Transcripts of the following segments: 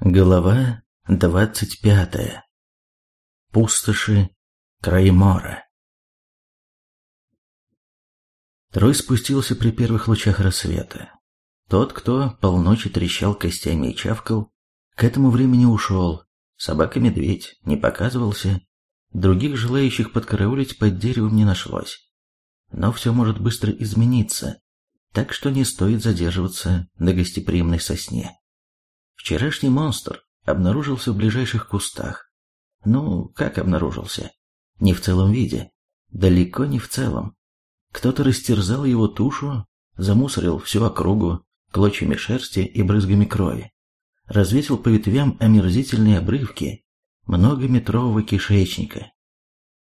Глава двадцать пятая. Пустоши Краймора. Трой спустился при первых лучах рассвета. Тот, кто полночи трещал костями и чавкал, к этому времени ушел. Собака-медведь не показывался. Других желающих подкараулить под деревом не нашлось. Но все может быстро измениться, так что не стоит задерживаться на гостеприимной сосне. Вчерашний монстр обнаружился в ближайших кустах. Ну, как обнаружился? Не в целом виде. Далеко не в целом. Кто-то растерзал его тушу, замусорил всю округу клочьями шерсти и брызгами крови. Развесил по ветвям омерзительные обрывки многометрового кишечника.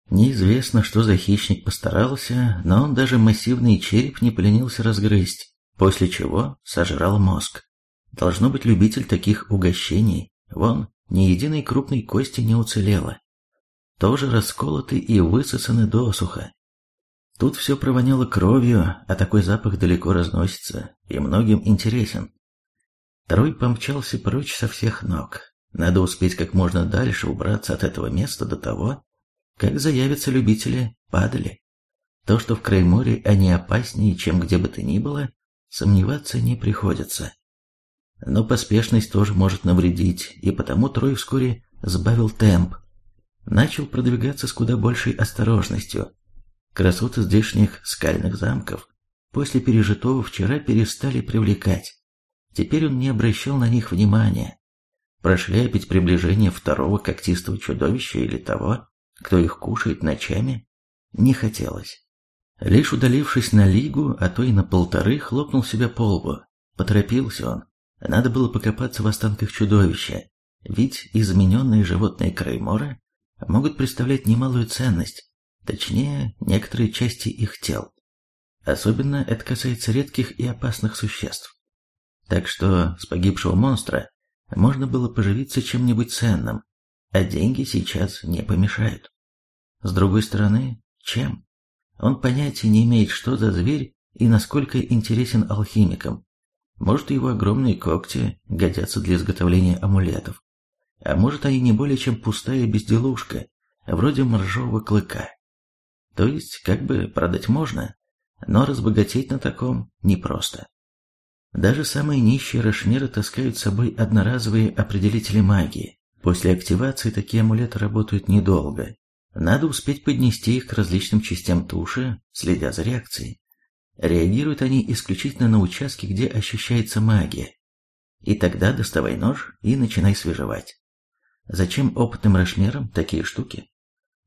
Неизвестно, что за хищник постарался, но он даже массивный череп не поленился разгрызть, после чего сожрал мозг. Должно быть любитель таких угощений. Вон, ни единой крупной кости не уцелело. Тоже расколоты и высосаны досуха. Тут все провоняло кровью, а такой запах далеко разносится и многим интересен. Трой помчался прочь со всех ног. Надо успеть как можно дальше убраться от этого места до того, как заявятся любители падали. То, что в Крайморе они опаснее, чем где бы то ни было, сомневаться не приходится. Но поспешность тоже может навредить, и потому Трой вскоре сбавил темп. Начал продвигаться с куда большей осторожностью. Красоты здешних скальных замков после пережитого вчера перестали привлекать. Теперь он не обращал на них внимания. Прошляпить приближение второго когтистого чудовища или того, кто их кушает ночами, не хотелось. Лишь удалившись на лигу, а то и на полторы, хлопнул себя по лбу. Поторопился он. Надо было покопаться в останках чудовища, ведь измененные животные Креймора могут представлять немалую ценность, точнее, некоторые части их тел. Особенно это касается редких и опасных существ. Так что с погибшего монстра можно было поживиться чем-нибудь ценным, а деньги сейчас не помешают. С другой стороны, чем? Он понятия не имеет, что за зверь и насколько интересен алхимикам. Может, его огромные когти годятся для изготовления амулетов. А может, они не более чем пустая безделушка, вроде моржового клыка. То есть, как бы продать можно, но разбогатеть на таком непросто. Даже самые нищие рашмеры таскают с собой одноразовые определители магии. После активации такие амулеты работают недолго. Надо успеть поднести их к различным частям туши, следя за реакцией. Реагируют они исключительно на участки, где ощущается магия. И тогда доставай нож и начинай свежевать. Зачем опытным рашмерам такие штуки?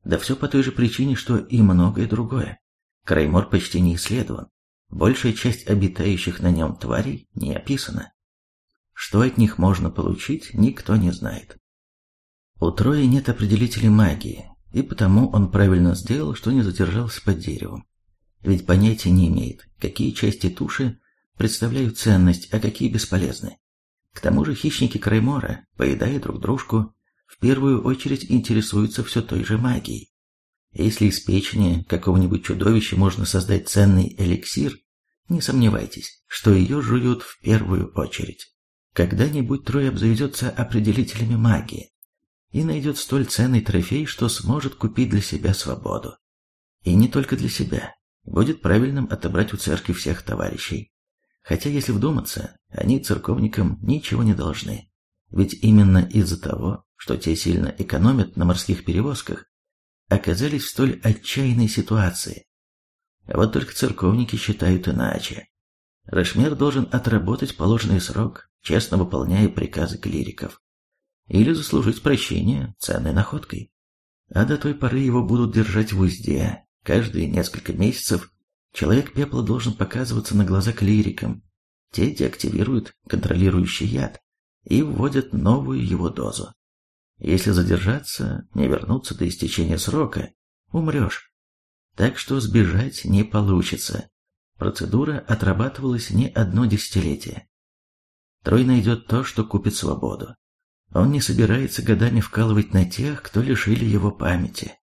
Да все по той же причине, что и многое другое. Краймор почти не исследован. Большая часть обитающих на нем тварей не описана. Что от них можно получить, никто не знает. У Трои нет определителей магии, и потому он правильно сделал, что не задержался под деревом ведь понятия не имеет, какие части туши представляют ценность, а какие бесполезны. К тому же хищники Краймора, поедая друг дружку, в первую очередь интересуются все той же магией. Если из печени какого-нибудь чудовища можно создать ценный эликсир, не сомневайтесь, что ее жуют в первую очередь. Когда-нибудь Трой обзаведется определителями магии и найдет столь ценный трофей, что сможет купить для себя свободу. И не только для себя, будет правильным отобрать у церкви всех товарищей. Хотя, если вдуматься, они церковникам ничего не должны. Ведь именно из-за того, что те сильно экономят на морских перевозках, оказались в столь отчаянной ситуации. Вот только церковники считают иначе. Рашмер должен отработать положенный срок, честно выполняя приказы клириков. Или заслужить прощение ценной находкой. А до той поры его будут держать в узде, Каждые несколько месяцев человек пепла должен показываться на глаза клирикам. Те деактивируют контролирующий яд и вводят новую его дозу. Если задержаться, не вернуться до истечения срока, умрешь. Так что сбежать не получится. Процедура отрабатывалась не одно десятилетие. Трой найдет то, что купит свободу. Он не собирается годами вкалывать на тех, кто лишили его памяти.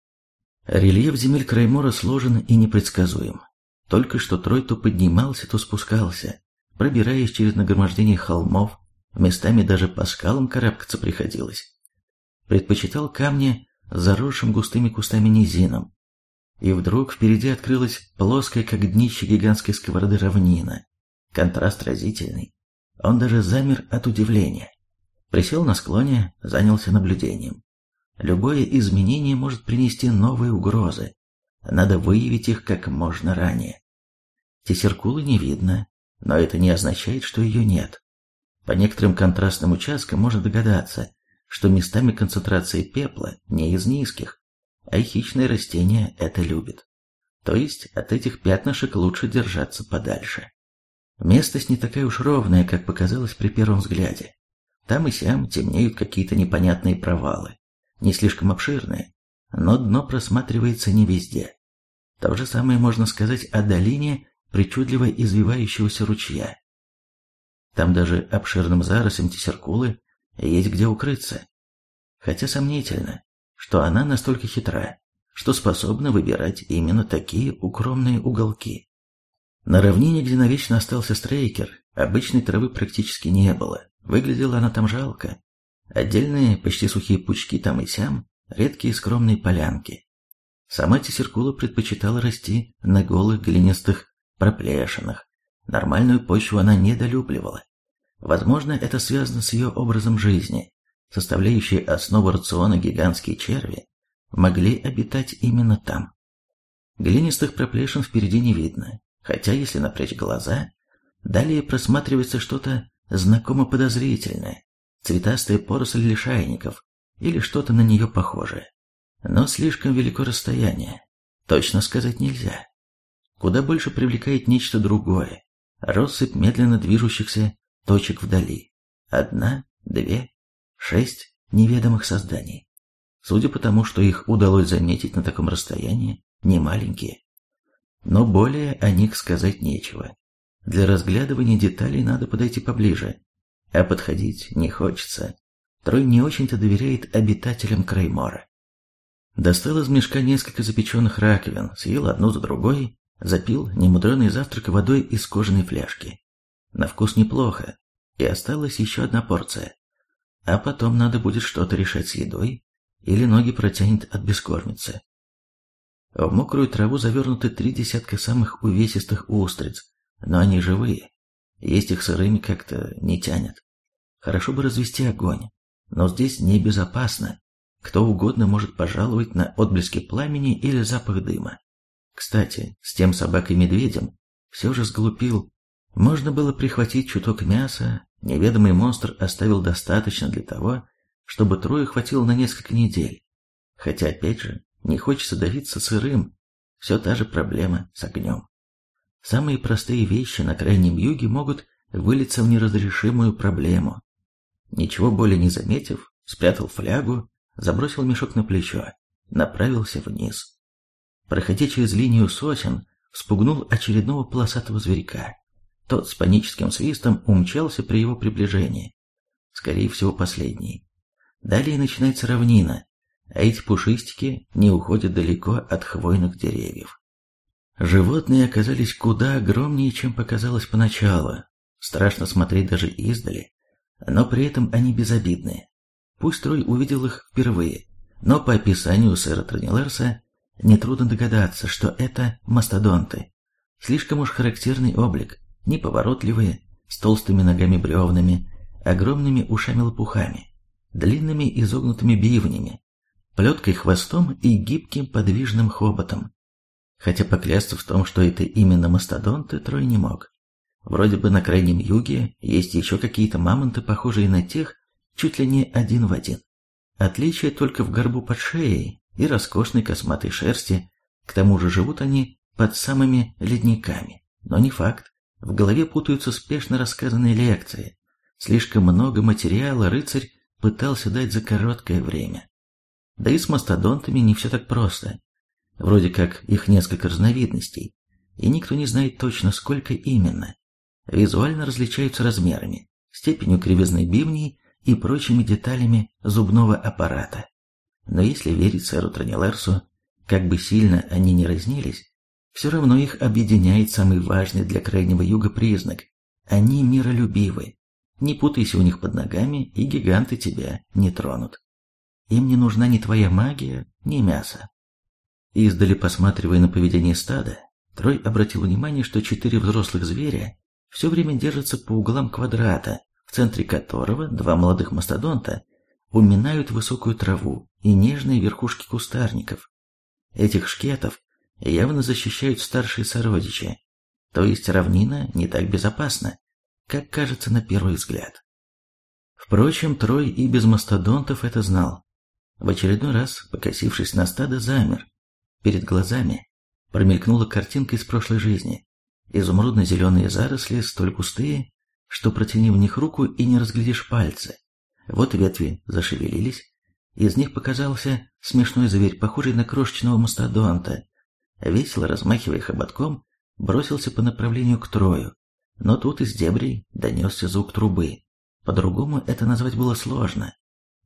Рельеф земель Краймора сложен и непредсказуем. Только что Трой то поднимался, то спускался, пробираясь через нагромождение холмов, местами даже по скалам карабкаться приходилось. Предпочитал камни заросшим густыми кустами низинам. И вдруг впереди открылась плоская, как днище гигантской сковороды равнина. Контраст разительный. Он даже замер от удивления. Присел на склоне, занялся наблюдением. Любое изменение может принести новые угрозы. Надо выявить их как можно ранее. Тесеркулы не видно, но это не означает, что ее нет. По некоторым контрастным участкам можно догадаться, что местами концентрации пепла не из низких, а хищные растения это любят. То есть от этих пятнышек лучше держаться подальше. Местность не такая уж ровная, как показалось при первом взгляде. Там и сям темнеют какие-то непонятные провалы, не слишком обширные, но дно просматривается не везде. То же самое можно сказать о долине причудливо извивающегося ручья. Там даже обширным заросям тесеркулы есть где укрыться. Хотя сомнительно, что она настолько хитра, что способна выбирать именно такие укромные уголки. На равнине, где навечно остался стрейкер, обычной травы практически не было. Выглядела она там жалко. Отдельные, почти сухие пучки там и сям, редкие скромные полянки. Сама Тесеркула предпочитала расти на голых глинистых проплешинах. Нормальную почву она недолюбливала. Возможно, это связано с ее образом жизни. Составляющие основу рациона гигантские черви могли обитать именно там. Глинистых проплешин впереди не видно, хотя если напрячь глаза, далее просматривается что-то знакомо подозрительное, цветастая поросль лишайников или что-то на нее похожее. Но слишком велико расстояние, точно сказать нельзя. Куда больше привлекает нечто другое, россыпь медленно движущихся точек вдали. Одна, две, шесть неведомых созданий. Судя по тому, что их удалось заметить на таком расстоянии, не маленькие. Но более о них сказать нечего. Для разглядывания деталей надо подойти поближе, а подходить не хочется. Трой не очень-то доверяет обитателям Краймора. Достал из мешка несколько запеченных раковин, съел одну за другой, запил немудреный завтрак водой из кожаной фляжки. На вкус неплохо, и осталась еще одна порция. А потом надо будет что-то решать с едой, или ноги протянет от бескормицы. В мокрую траву завернуты три десятка самых увесистых устриц, но они живые. Есть их сырыми как-то не тянет. Хорошо бы развести огонь, но здесь небезопасно. Кто угодно может пожаловать на отблески пламени или запах дыма. Кстати, с тем собакой-медведем все же сглупил. Можно было прихватить чуток мяса, неведомый монстр оставил достаточно для того, чтобы трое хватило на несколько недель. Хотя, опять же, не хочется давиться сырым, все та же проблема с огнем. Самые простые вещи на крайнем юге могут вылиться в неразрешимую проблему. Ничего более не заметив, спрятал флягу, забросил мешок на плечо, направился вниз. Проходя через линию сосен, вспугнул очередного полосатого зверька. Тот с паническим свистом умчался при его приближении. Скорее всего, последний. Далее начинается равнина, а эти пушистики не уходят далеко от хвойных деревьев. Животные оказались куда огромнее, чем показалось поначалу. Страшно смотреть даже издали, но при этом они безобидные. Пусть Трой увидел их впервые, но по описанию сэра Тронилерса нетрудно догадаться, что это мастодонты. Слишком уж характерный облик, неповоротливые, с толстыми ногами-бревнами, огромными ушами-лопухами, длинными изогнутыми бивнями, плеткой хвостом и гибким подвижным хоботом хотя поклясться в том, что это именно мастодонты, Трой не мог. Вроде бы на крайнем юге есть еще какие-то мамонты, похожие на тех, чуть ли не один в один. Отличие только в горбу под шеей и роскошной косматой шерсти, к тому же живут они под самыми ледниками. Но не факт, в голове путаются спешно рассказанные лекции. Слишком много материала рыцарь пытался дать за короткое время. Да и с мастодонтами не все так просто. Вроде как их несколько разновидностей, и никто не знает точно, сколько именно. Визуально различаются размерами, степенью кривизны бивней и прочими деталями зубного аппарата. Но если верить сэру Тронилерсу, как бы сильно они ни разнились, все равно их объединяет самый важный для Крайнего Юга признак – они миролюбивы. Не путайся у них под ногами, и гиганты тебя не тронут. Им не нужна ни твоя магия, ни мясо. Издали посматривая на поведение стада, Трой обратил внимание, что четыре взрослых зверя все время держатся по углам квадрата, в центре которого два молодых мастодонта уминают высокую траву и нежные верхушки кустарников. Этих шкетов явно защищают старшие сородичи, то есть равнина не так безопасна, как кажется на первый взгляд. Впрочем, Трой и без мастодонтов это знал. В очередной раз, покосившись на стадо, замер. Перед глазами промелькнула картинка из прошлой жизни. Изумрудно-зеленые заросли, столь густые, что протяни в них руку и не разглядишь пальцы. Вот ветви зашевелились, из них показался смешной зверь, похожий на крошечного мастодонта. Весело размахивая хоботком, бросился по направлению к Трою. Но тут из дебрей донесся звук трубы. По-другому это назвать было сложно.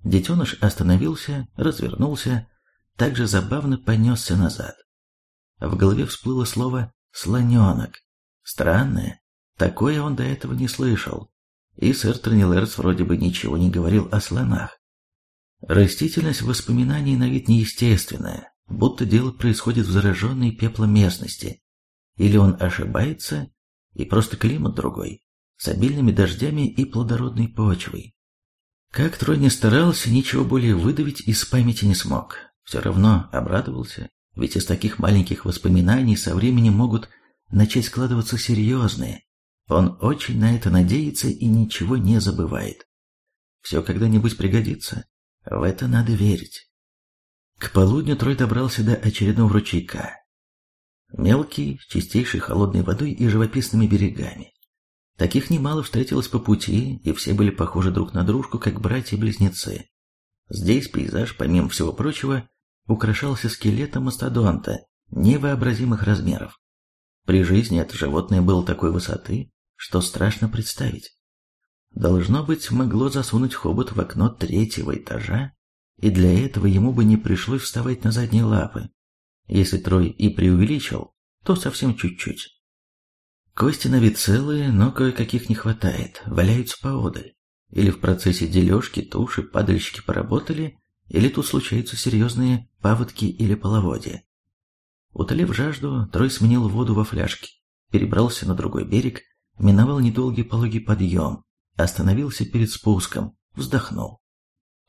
Детеныш остановился, развернулся, также забавно понесся назад. В голове всплыло слово «слоненок». Странное, такое он до этого не слышал. И сэр Тронилерс вроде бы ничего не говорил о слонах. Растительность воспоминаний на вид неестественная, будто дело происходит в зараженной пеплом местности. Или он ошибается, и просто климат другой, с обильными дождями и плодородной почвой. Как Трой не старался, ничего более выдавить из памяти не смог. Все равно обрадовался, ведь из таких маленьких воспоминаний со временем могут начать складываться серьезные. Он очень на это надеется и ничего не забывает. Все когда-нибудь пригодится. В это надо верить. К полудню Трой добрался до очередного ручейка. Мелкий, с чистейшей холодной водой и живописными берегами. Таких немало встретилось по пути, и все были похожи друг на дружку, как братья-близнецы. Здесь пейзаж, помимо всего прочего, украшался скелетом мастодонта невообразимых размеров. При жизни это животное было такой высоты, что страшно представить. Должно быть, могло засунуть хобот в окно третьего этажа, и для этого ему бы не пришлось вставать на задние лапы. Если Трой и преувеличил, то совсем чуть-чуть. Кости на вид целые, но кое-каких не хватает, валяются поодаль. Или в процессе дележки туши падальщики поработали, или тут случаются серьезные паводки или половодья. Утолив жажду, Трой сменил воду во фляжке, перебрался на другой берег, миновал недолгий пологий подъем, остановился перед спуском, вздохнул.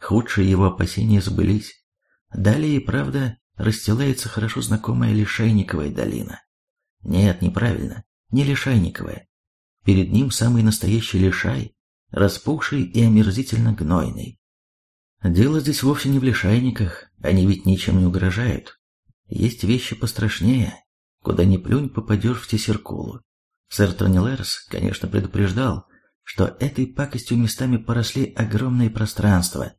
Худшие его опасения сбылись. Далее правда расстилается хорошо знакомая Лишайниковая долина. Нет, неправильно, не Лишайниковая. Перед ним самый настоящий лишай, распухший и омерзительно гнойный. Дело здесь вовсе не в лишайниках, они ведь ничем не угрожают. Есть вещи пострашнее, куда ни плюнь попадешь в тесеркулу. Сэр Тонилерс, конечно, предупреждал, что этой пакостью местами поросли огромные пространства,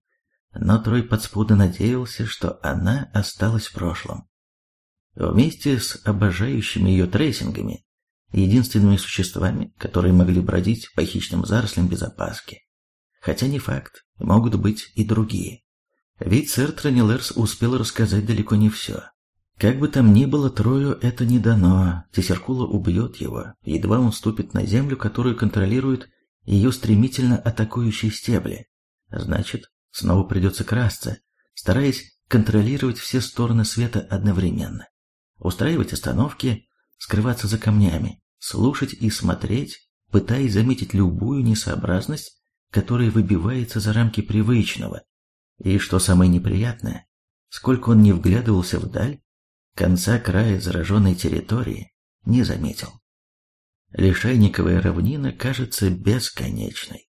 но Трой подспудно надеялся, что она осталась в прошлом. Вместе с обожающими ее трейсингами, единственными существами, которые могли бродить по хищным зарослям без опаски. Хотя не факт, могут быть и другие. Ведь сэр Тронилерс успел рассказать далеко не все. Как бы там ни было, Трою это не дано. Тесеркула убьет его, едва он ступит на землю, которую контролируют ее стремительно атакующие стебли. Значит, снова придется красться, стараясь контролировать все стороны света одновременно. Устраивать остановки, скрываться за камнями, слушать и смотреть, пытаясь заметить любую несообразность, которая выбивается за рамки привычного. И что самое неприятное, сколько он не вглядывался вдаль, конца края зараженной территории не заметил. Лишайниковая равнина кажется бесконечной.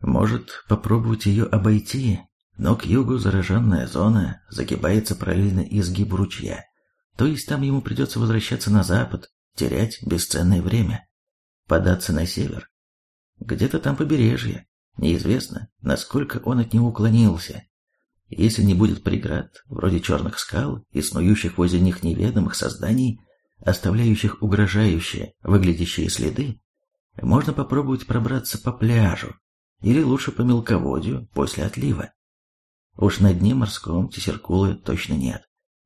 Может попробовать ее обойти, но к югу зараженная зона загибается параллельно изгибу ручья, то есть там ему придется возвращаться на запад, терять бесценное время, податься на север. Где-то там побережье, неизвестно, насколько он от него уклонился, если не будет преград, вроде черных скал и снующих возле них неведомых созданий, оставляющих угрожающие, выглядящие следы, можно попробовать пробраться по пляжу, или лучше по мелководью после отлива. Уж на дне морском тесеркулы точно нет,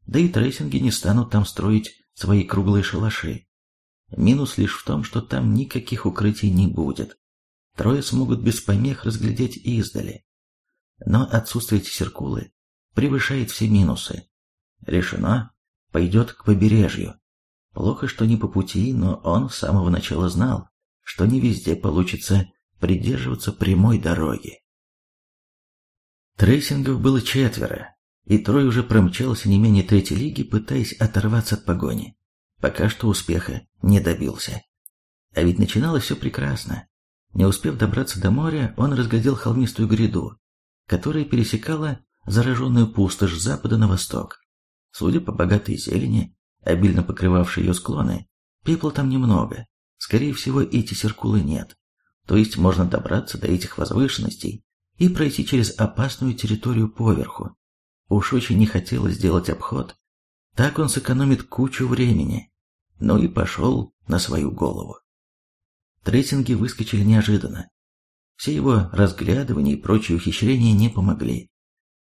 да и трейсинги не станут там строить свои круглые шалаши. Минус лишь в том, что там никаких укрытий не будет. Троя смогут без помех разглядеть издали. Но отсутствие Тесеркулы превышает все минусы. Решено, пойдет к побережью. Плохо, что не по пути, но он с самого начала знал, что не везде получится придерживаться прямой дороги. Трейсингов было четверо, и Трой уже промчался не менее трети лиги, пытаясь оторваться от погони. Пока что успеха не добился. А ведь начиналось все прекрасно. Не успев добраться до моря, он разглядел холмистую гряду, которая пересекала зараженную пустошь с запада на восток. Судя по богатой зелени, обильно покрывавшей ее склоны, пепла там немного. Скорее всего, эти циркулы нет. То есть можно добраться до этих возвышенностей и пройти через опасную территорию поверху. Уж очень не хотелось сделать обход. Так он сэкономит кучу времени. Ну и пошел на свою голову. Трейтинги выскочили неожиданно. Все его разглядывания и прочие ухищрения не помогли.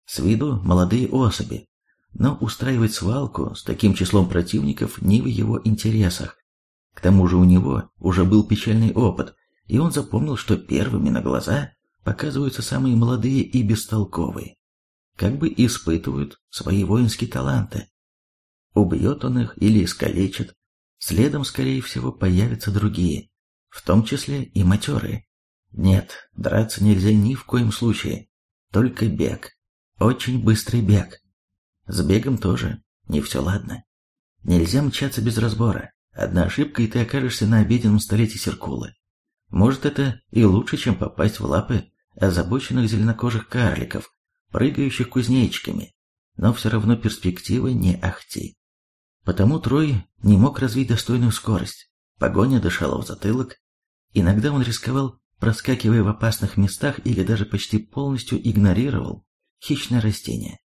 С виду молодые особи, но устраивать свалку с таким числом противников не в его интересах. К тому же у него уже был печальный опыт, и он запомнил, что первыми на глаза показываются самые молодые и бестолковые, как бы испытывают свои воинские таланты. Убьет он их или искалечит, следом, скорее всего, появятся другие, в том числе и матерые. Нет, драться нельзя ни в коем случае, только бег, очень быстрый бег. С бегом тоже не все ладно. Нельзя мчаться без разбора. Одна ошибка, и ты окажешься на обеденном столе Серкулы. Может, это и лучше, чем попасть в лапы озабоченных зеленокожих карликов, прыгающих кузнечиками, но все равно перспектива не ахти. Потому Трой не мог развить достойную скорость. Погоня дышала в затылок. Иногда он рисковал, проскакивая в опасных местах или даже почти полностью игнорировал хищное растение.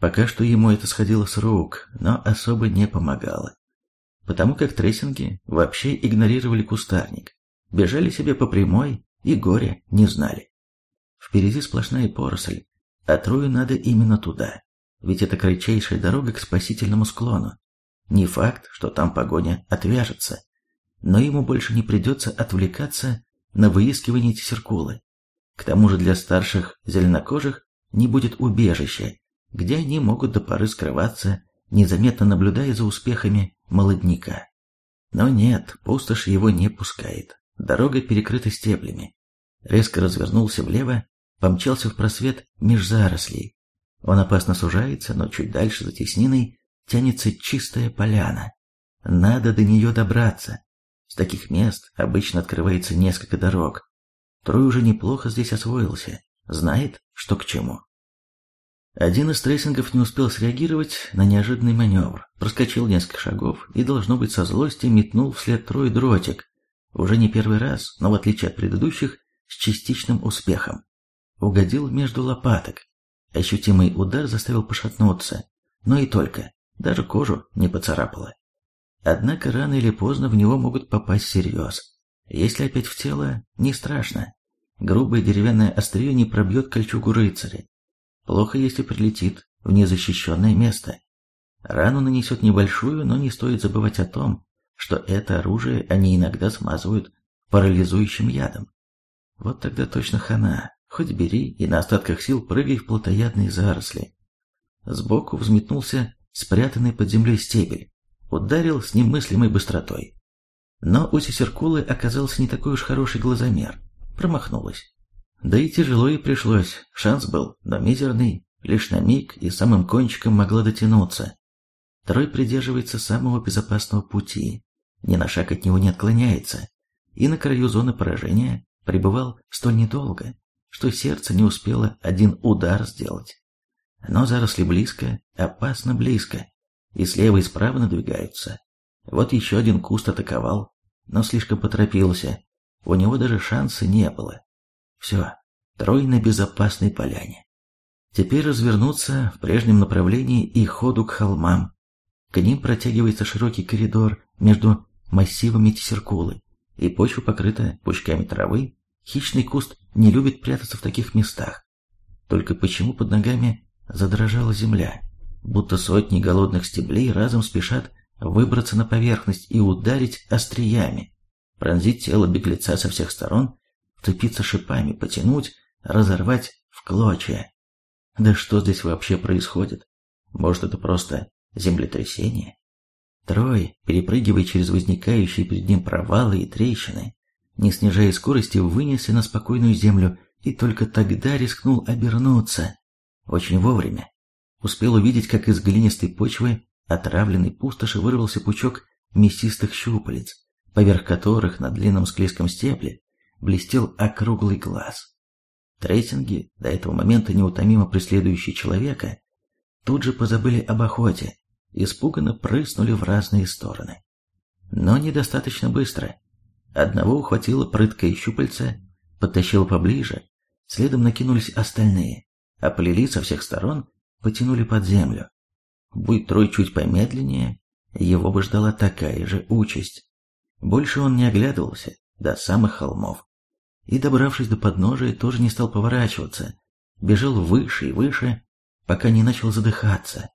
Пока что ему это сходило с рук, но особо не помогало. Потому как трессинги вообще игнорировали кустарник, бежали себе по прямой и горе не знали. Впереди сплошная поросль, а Трою надо именно туда, ведь это кратчайшая дорога к спасительному склону. Не факт, что там погоня отвяжется, но ему больше не придется отвлекаться на выискивание тесеркулы. К тому же для старших зеленокожих не будет убежища, где они могут до поры скрываться, незаметно наблюдая за успехами молодняка. Но нет, пустошь его не пускает. Дорога перекрыта стеблями. Резко развернулся влево, помчался в просвет меж зарослей. Он опасно сужается, но чуть дальше за тесниной тянется чистая поляна. Надо до нее добраться. С таких мест обычно открывается несколько дорог. Трой уже неплохо здесь освоился, знает, что к чему. Один из трессингов не успел среагировать на неожиданный маневр, проскочил несколько шагов и, должно быть, со злости метнул вслед трое дротик, уже не первый раз, но в отличие от предыдущих, с частичным успехом. Угодил между лопаток. Ощутимый удар заставил пошатнуться, но и только, даже кожу не поцарапало. Однако рано или поздно в него могут попасть всерьез. Если опять в тело, не страшно. Грубое деревянное острие не пробьет кольчугу рыцаря. Плохо, если прилетит в незащищенное место. Рану нанесет небольшую, но не стоит забывать о том, что это оружие они иногда смазывают парализующим ядом. Вот тогда точно хана, хоть бери и на остатках сил прыгай в плотоядные заросли. Сбоку взметнулся спрятанный под землей стебель, ударил с немыслимой быстротой. Но у Сесеркулы оказался не такой уж хороший глазомер, промахнулась. Да и тяжело ей пришлось, шанс был, но мизерный, лишь на миг и самым кончиком могла дотянуться. Трой придерживается самого безопасного пути, ни на шаг от него не отклоняется, и на краю зоны поражения пребывал столь недолго, что сердце не успело один удар сделать. Но заросли близко, опасно близко, и слева и справа надвигаются. Вот еще один куст атаковал, но слишком поторопился, у него даже шанса не было. Все, трой на безопасной поляне. Теперь развернуться в прежнем направлении и ходу к холмам. К ним протягивается широкий коридор между массивами тесеркулы, и почва покрыта пучками травы. Хищный куст не любит прятаться в таких местах. Только почему под ногами задрожала земля, будто сотни голодных стеблей разом спешат выбраться на поверхность и ударить остриями, пронзить тело беглеца со всех сторон, вцепиться шипами, потянуть, разорвать в клочья. Да что здесь вообще происходит? Может, это просто землетрясение? Трой, перепрыгивая через возникающие перед ним провалы и трещины, не снижая скорости, вынесся на спокойную землю и только тогда рискнул обернуться. Очень вовремя. Успел увидеть, как из глинистой почвы, отравленной пустоши, вырвался пучок мясистых щупалец, поверх которых на длинном склизком стебле блестел округлый глаз. Трейтинги, до этого момента неутомимо преследующие человека, тут же позабыли об охоте, испуганно прыснули в разные стороны. Но недостаточно быстро. Одного ухватило прыткое щупальце, подтащило поближе, следом накинулись остальные, оплели со всех сторон, потянули под землю. Будь Трой чуть помедленнее, его бы ждала такая же участь. Больше он не оглядывался до самых холмов. И, добравшись до подножия, тоже не стал поворачиваться, бежал выше и выше, пока не начал задыхаться.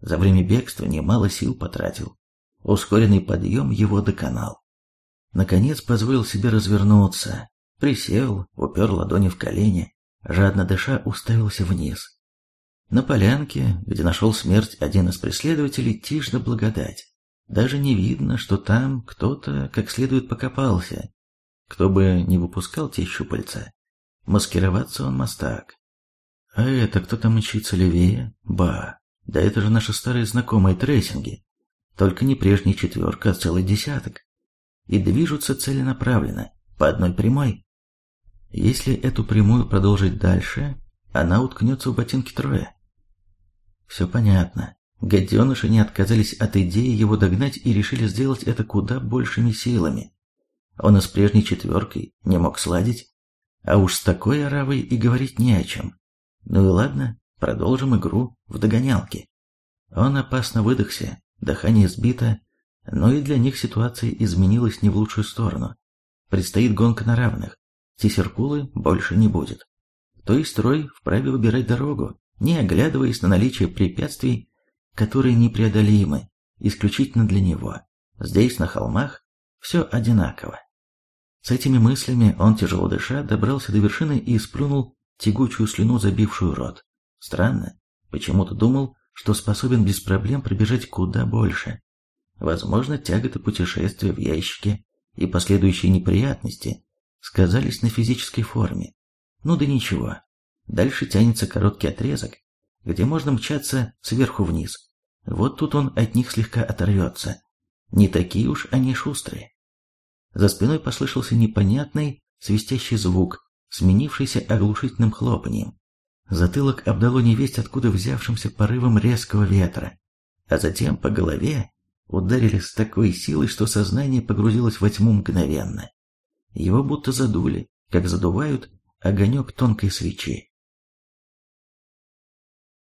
За время бегства немало сил потратил. Ускоренный подъем его доконал. Наконец позволил себе развернуться, присел, упер ладони в колени, жадно дыша уставился вниз. На полянке, где нашел смерть один из преследователей, тишь да благодать. Даже не видно, что там кто-то как следует покопался. Кто бы не выпускал те щупальца. Маскироваться он мастак. А это кто там мчится левее? Ба, да это же наши старые знакомые трейсинги. Только не прежняя четверка, а целый десяток. И движутся целенаправленно, по одной прямой. Если эту прямую продолжить дальше, она уткнется в ботинки Троя. Все понятно. Гаденыши не отказались от идеи его догнать и решили сделать это куда большими силами. Он и с прежней четверкой не мог сладить, а уж с такой оравой и говорить не о чем. Ну и ладно, продолжим игру в догонялки. Он опасно выдохся, дыхание сбито, но и для них ситуация изменилась не в лучшую сторону. Предстоит гонка на равных, Тисеркулы больше не будет. То есть строй вправе выбирать дорогу, не оглядываясь на наличие препятствий, которые непреодолимы исключительно для него. Здесь, на холмах, все одинаково. С этими мыслями он, тяжело дыша, добрался до вершины и сплюнул тягучую слюну, забившую рот. Странно, почему-то думал, что способен без проблем пробежать куда больше. Возможно, тяготы путешествия в ящике и последующие неприятности сказались на физической форме. Ну да ничего, Дальше тянется короткий отрезок, где можно мчаться сверху вниз. Вот тут он от них слегка оторвется. Не такие уж они шустрые. За спиной послышался непонятный свистящий звук, сменившийся оглушительным хлопанием. Затылок обдало невесть откуда взявшимся порывом резкого ветра, а затем по голове ударили с такой силой, что сознание погрузилось во тьму мгновенно. Его будто задули, как задувают огонек тонкой свечи.